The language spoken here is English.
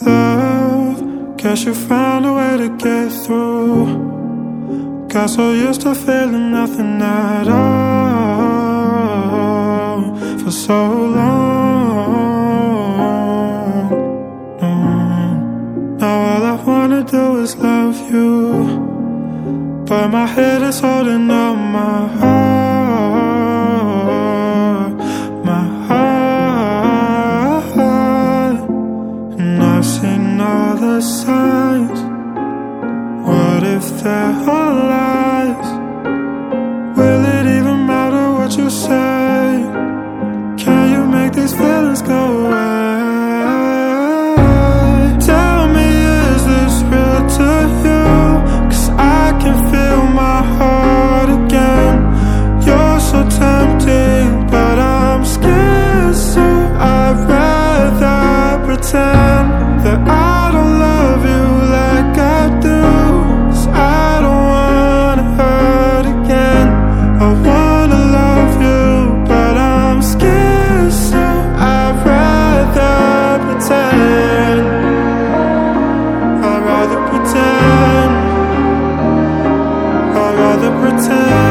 Love, guess you found a way to get through. Got so used to feeling nothing at all for so long. Mm. Now all I wanna do is love you, but my head is holding on my heart. What if they're all lies? pretend